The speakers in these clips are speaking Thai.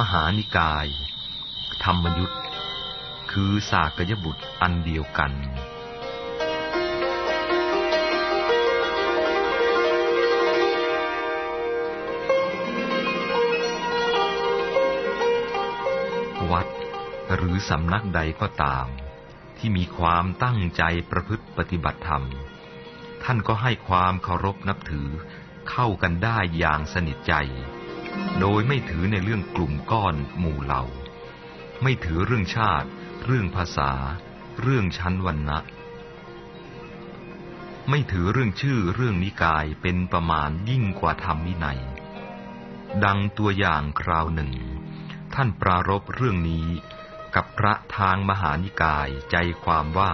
มหานิกาย ธรรมยุทธคือสากยบุตรอันเดียวกัน วัดหรือสำนักใดก็ตาม ที่มีความตั้งใจประพฤติปฏิบัติธรรม ท่านก็ให้ความเคารพนับถือเข้ากันได้อย่างสนิทใจ โดยไม่ถือในเรื่องกลุ่มก้อนหมู่เหล่า ไม่ถือเรื่องชาติ เรื่องภาษา เรื่องชั้นวรรณะ ไม่ถือเรื่องชื่อเรื่องนิกายเป็นประมาณยิ่งกว่าธรรมวินัย ดังตัวอย่างคราวหนึ่ง ท่านปรารบเรื่องนี้กับพระทางมหานิกายใจความว่า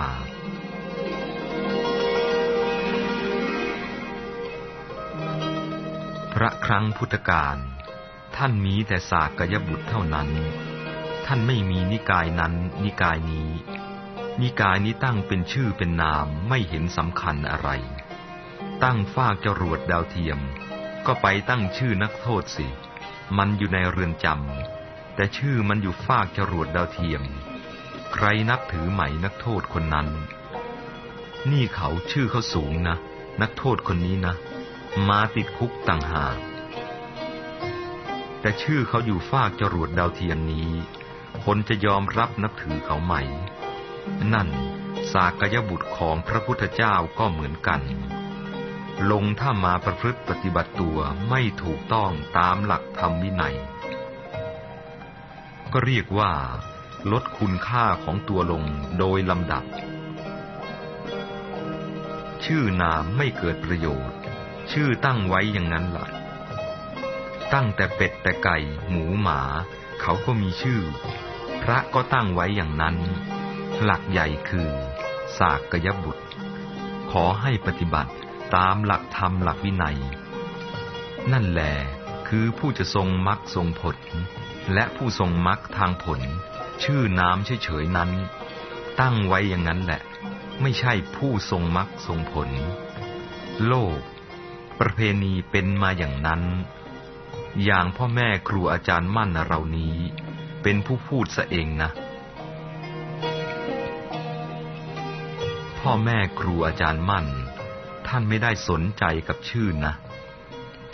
พระครั้งพุทธกาล ท่านมีแต่สากยบุตรเท่านั้น ท่านไม่มีนิกายนั้น นิกายนี้ นิกายนี้ตั้งเป็นชื่อเป็นนามไม่เห็นสำคัญอะไร ตั้งฟากจรวดดาวเทียม ก็ไปตั้งชื่อนักโทษสิ มันอยู่ในเรือนจำแต่ชื่อมันอยู่ฟากจรวดดาวเทียม ใครนับถือไหมนักโทษคนนั้น นี่เขาชื่อเขาสูงนะ นักโทษคนนี้นะ มาติดคุกต่างหาก แต่ชื่อเขาอยู่ฟากจรวดดาวเทียมนี้ คนจะยอมรับนับถือเขาไหม นั่นสากยบุตรของพระพุทธเจ้าก็เหมือนกัน ลงถ้ามาประพฤติปฏิบัติตัวไม่ถูกต้องตามหลักธรรมวินัย ก็เรียกว่าลดคุณค่าของตัวลงโดยลำดับ ชื่อนามไม่เกิดประโยชน์ ชื่อตั้งไว้อย่างนั้นละ่ะ ตั้งแต่เป็ดแต่ไก่ หมูหมา เขาก็มีชื่อ พระก็ตั้งไว้อย่างนั้น หลักใหญ่คือ สากยบุตร ขอให้ปฏิบัติตามหลักธรรมหลักวินัย นั่นแหละคือผู้จะทรงมรรคทรงผล และผู้ทรงมรรคทางผล ชื่อนามเฉยๆนั้น ตั้งไว้อย่างนั้นแหละ ไม่ใช่ผู้ทรงมรรคทรงผล โลก ประเพณีเป็นมาอย่างนั้น อย่างพ่อแม่ครูอาจารย์มั่นเรานี้ เป็นผู้พูดซะเองนะ พ่อแม่ครูอาจารย์มั่น ท่านไม่ได้สนใจกับชื่อนะ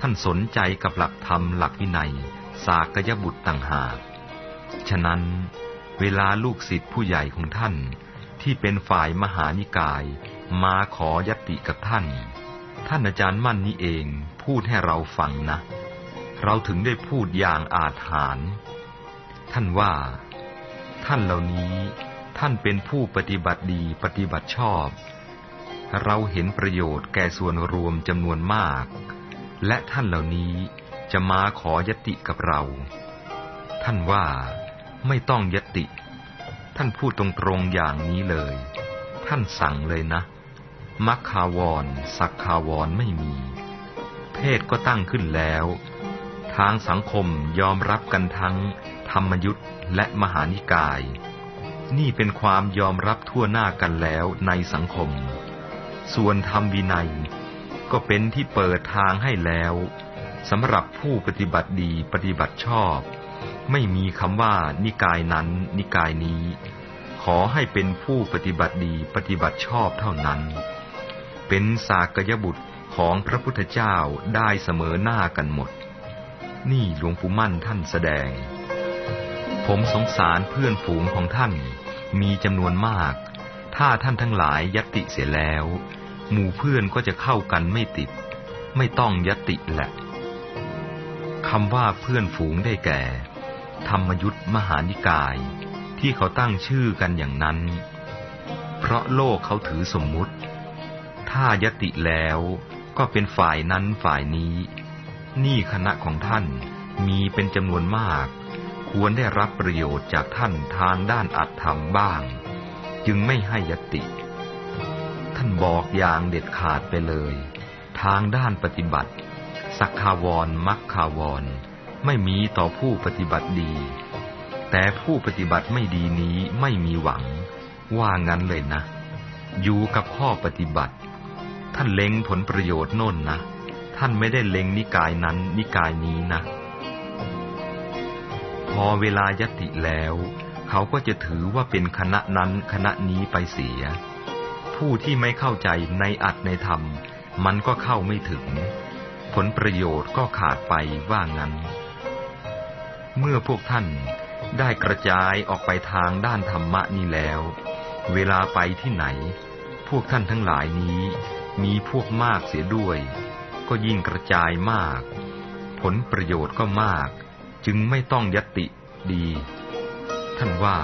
ท่านสนใจกับหลักธรรมหลักวินัย สากยบุตรต่างหาก ฉะนั้นเวลาลูกศิษย์ผู้ใหญ่ของท่าน ที่เป็นฝ่ายมหานิกาย มาขอยติกับท่าน ท่านอาจารย์มั่นนี้เองพูดให้เราฟังนะ เราถึงได้พูดอย่างอาถรรพ์ท่านว่า ท่านเหล่านี้ท่านเป็นผู้ปฏิบัติดีปฏิบัติชอบ เราเห็นประโยชน์แก่ส่วนรวมจำนวนมาก และท่านเหล่านี้จะมาขอยติกับเรา ท่านว่าไม่ต้องยติ ท่านพูดตรงๆอย่างนี้เลย ท่านสั่งเลยนะมัคคาวรสักคาวรไม่มี เพศก็ตั้งขึ้นแล้ว ทางสังคมยอมรับกันทั้ง ธรรมยุทธ์และมหานิกาย นี่เป็นความยอมรับทั่วหน้ากันแล้วในสังคม ส่วนธรรมวินัย ก็เป็นที่เปิดทางให้แล้วสำหรับผู้ปฏิบัติดีปฏิบัติชอบ ไม่มีคำว่านิกายนั้น นิกายนี้ ขอให้เป็นผู้ปฏิบัติดีปฏิบัติชอบเท่านั้น เป็นสากยบุตรของพระพุทธเจ้าได้เสมอหน้ากันหมด นี่หลวงปู่มั่นท่านแสดง ผมสงสารเพื่อนฝูงของท่านมีจำนวนมาก ถ้าท่านทั้งหลายยติเสียแล้ว หมู่เพื่อนก็จะเข้ากันไม่ติด ไม่ต้องยติแหละคำว่าเพื่อนฝูงได้แก่ ธรรมยุทธมหานิกาย ที่เขาตั้งชื่อกันอย่างนั้น เพราะโลกเขาถือสมมุติ ถ้ายติแล้วก็เป็นฝ่ายนั้นฝ่ายนี้ นี่คณะของท่านมีเป็นจำนวนมาก ควรได้รับประโยชน์จากท่านทางด้านอัตธรรมบ้าง จึงไม่ให้ยติ ท่านบอกอย่างเด็ดขาดไปเลย ทางด้านปฏิบัติ สักคาวรมักคาวร ไม่มีต่อผู้ปฏิบัติดี แต่ผู้ปฏิบัติไม่ดีนี้ไม่มีหวัง ว่างั้นเลยนะ อยู่กับข้อปฏิบัติ ท่านเล็งผลประโยชน์โน่นนะ ท่านไม่ได้เล็งนิกายนั้นนิกายนี้นะ พอเวลายติแล้ว เขาก็จะถือว่าเป็นคณะนั้นคณะนี้ไปเสีย ผู้ที่ไม่เข้าใจในอัดในธรรม มันก็เข้าไม่ถึง ผลประโยชน์ก็ขาดไปว่างั้น เมื่อพวกท่านได้กระจายออกไปทางด้านธรรมะนี้แล้ว เวลาไปที่ไหน พวกท่านทั้งหลายนี้มีพวกมากเสียด้วย ก็ยิ่งกระจายมาก ผลประโยชน์ก็มาก จึงไม่ต้องยติดี ท่านว่า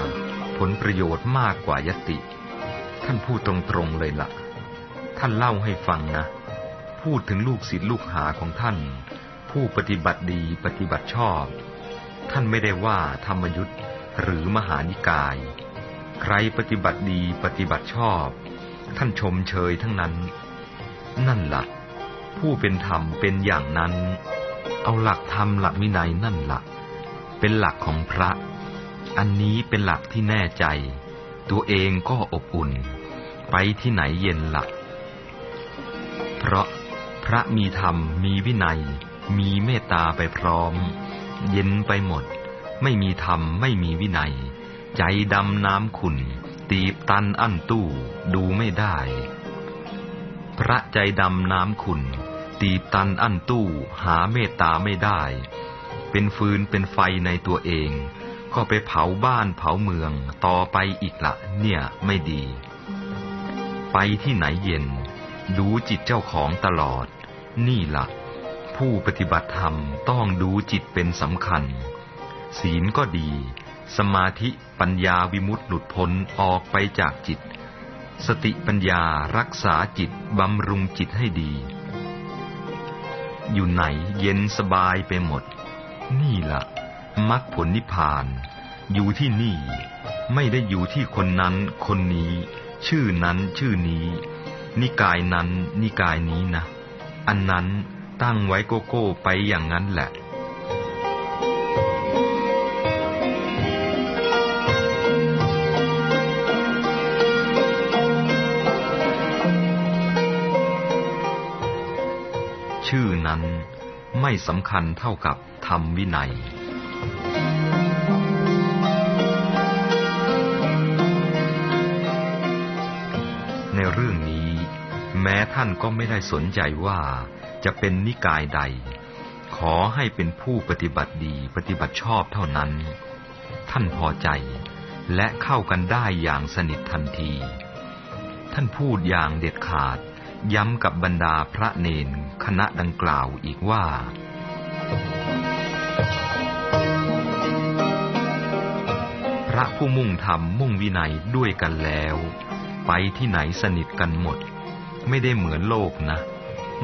ผลประโยชน์มากกว่ายติ ท่านพูดตรงๆเลยละ่ะ ท่านเล่าให้ฟังนะ พูดถึงลูกศิษย์ลูกหาของท่าน ผู้ปฏิบัติดีปฏิบัติชอบ ท่านไม่ได้ว่าธรรมยุทธ์หรือมหานิกาย ใครปฏิบัติดีปฏิบัติชอบ ท่านชมเชยทั้งนั้น นั่นละ่ะ ผู้เป็นธรรมเป็นอย่างนั้น เอาหลักธรรมหลักวินัยนั่นละ่ะเป็นหลักของพระ อันนี้เป็นหลักที่แน่ใจ ตัวเองก็อบอุ่น ไปที่ไหนเย็นละ่ะเพราะพระมีธรรมมีวินัย มีเมตตาไปพร้อม เย็นไปหมด ไม่มีธรรมไม่มีวินัย ใจดำน้ำขุ่นตีบตันอั้นตู้ดูไม่ได้ พระใจดำน้ำขุนตีตันอั้นตู้หาเมตตาไม่ได้ เป็นฟืนเป็นไฟในตัวเอง ก็ไปเผาบ้านเผาเมืองต่อไปอีกละเนี่ยไม่ดี ไปที่ไหนเย็นดูจิตเจ้าของตลอด นี่ละ่ะผู้ปฏิบัติธรรมต้องดูจิตเป็นสำคัญ ศีลก็ดี สมาธิปัญญาวิมุตติหลุดพ้นออกไปจากจิต สติปัญญารักษาจิตบำรุงจิตให้ดี อยู่ไหนเย็นสบายไปหมด นี่ละ่ะมรรคผลนิพพาน อยู่ที่นี่ ไม่ได้อยู่ที่คนนั้นคนนี้ ชื่อนั้นชื่อนี้ นิกายนั้นนิกายนี้นะ อันนั้นตั้งไว้โกโก้ไปอย่างนั้นแหละ นั้นไม่สำคัญเท่ากับธรรมวินัย ในเรื่องนี้ แม้ท่านก็ไม่ได้สนใจว่าจะเป็นนิกายใด ขอให้เป็นผู้ปฏิบัติดีปฏิบัติชอบเท่านั้น ท่านพอใจและเข้ากันได้อย่างสนิททันที ท่านพูดอย่างเด็ดขาด ย้ำกับบรรดาพระเนนคณะดังกล่าวอีกว่า พระผู้มุ่งธรรมมุ่งวินัยด้วยกันแล้ว ไปที่ไหนสนิทกันหมด ไม่ได้เหมือนโลกนะ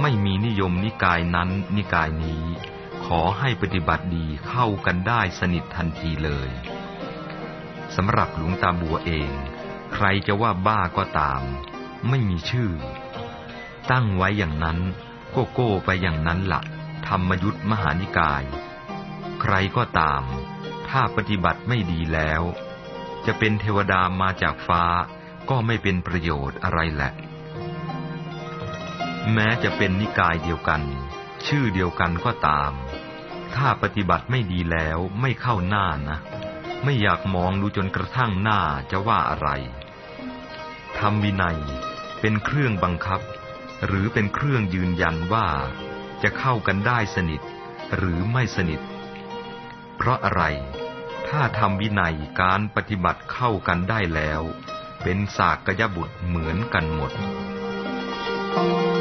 ไม่มีนิยมนิกายนั้นนิกายนี้ ขอให้ปฏิบัติดีเข้ากันได้สนิททันทีเลยสำหรับหลวงตาบัวเอง ใครจะว่าบ้าก็ตาม ไม่มีชื่อ ตั้งไว้อย่างนั้นโก้โก้ไปอย่างนั้นละ่ะธรรมยุทธมหานิกาย ใครก็ตาม ถ้าปฏิบัติไม่ดีแล้ว จะเป็นเทวดามาจากฟ้าก็ไม่เป็นประโยชน์อะไรแหละ แม้จะเป็นนิกายเดียวกัน ชื่อเดียวกันก็ตาม ถ้าปฏิบัติไม่ดีแล้วไม่เข้าหน้านะ ไม่อยากมองดูจนกระทั่งหน้าจะว่าอะไรทำวินัยเป็นเครื่องบังคับ หรือเป็นเครื่องยืนยันว่า จะเข้ากันได้สนิทหรือไม่สนิท เพราะอะไร ถ้าทำวินัยการปฏิบัติเข้ากันได้แล้ว เป็นสากยบุตรเหมือนกันหมด Thank you.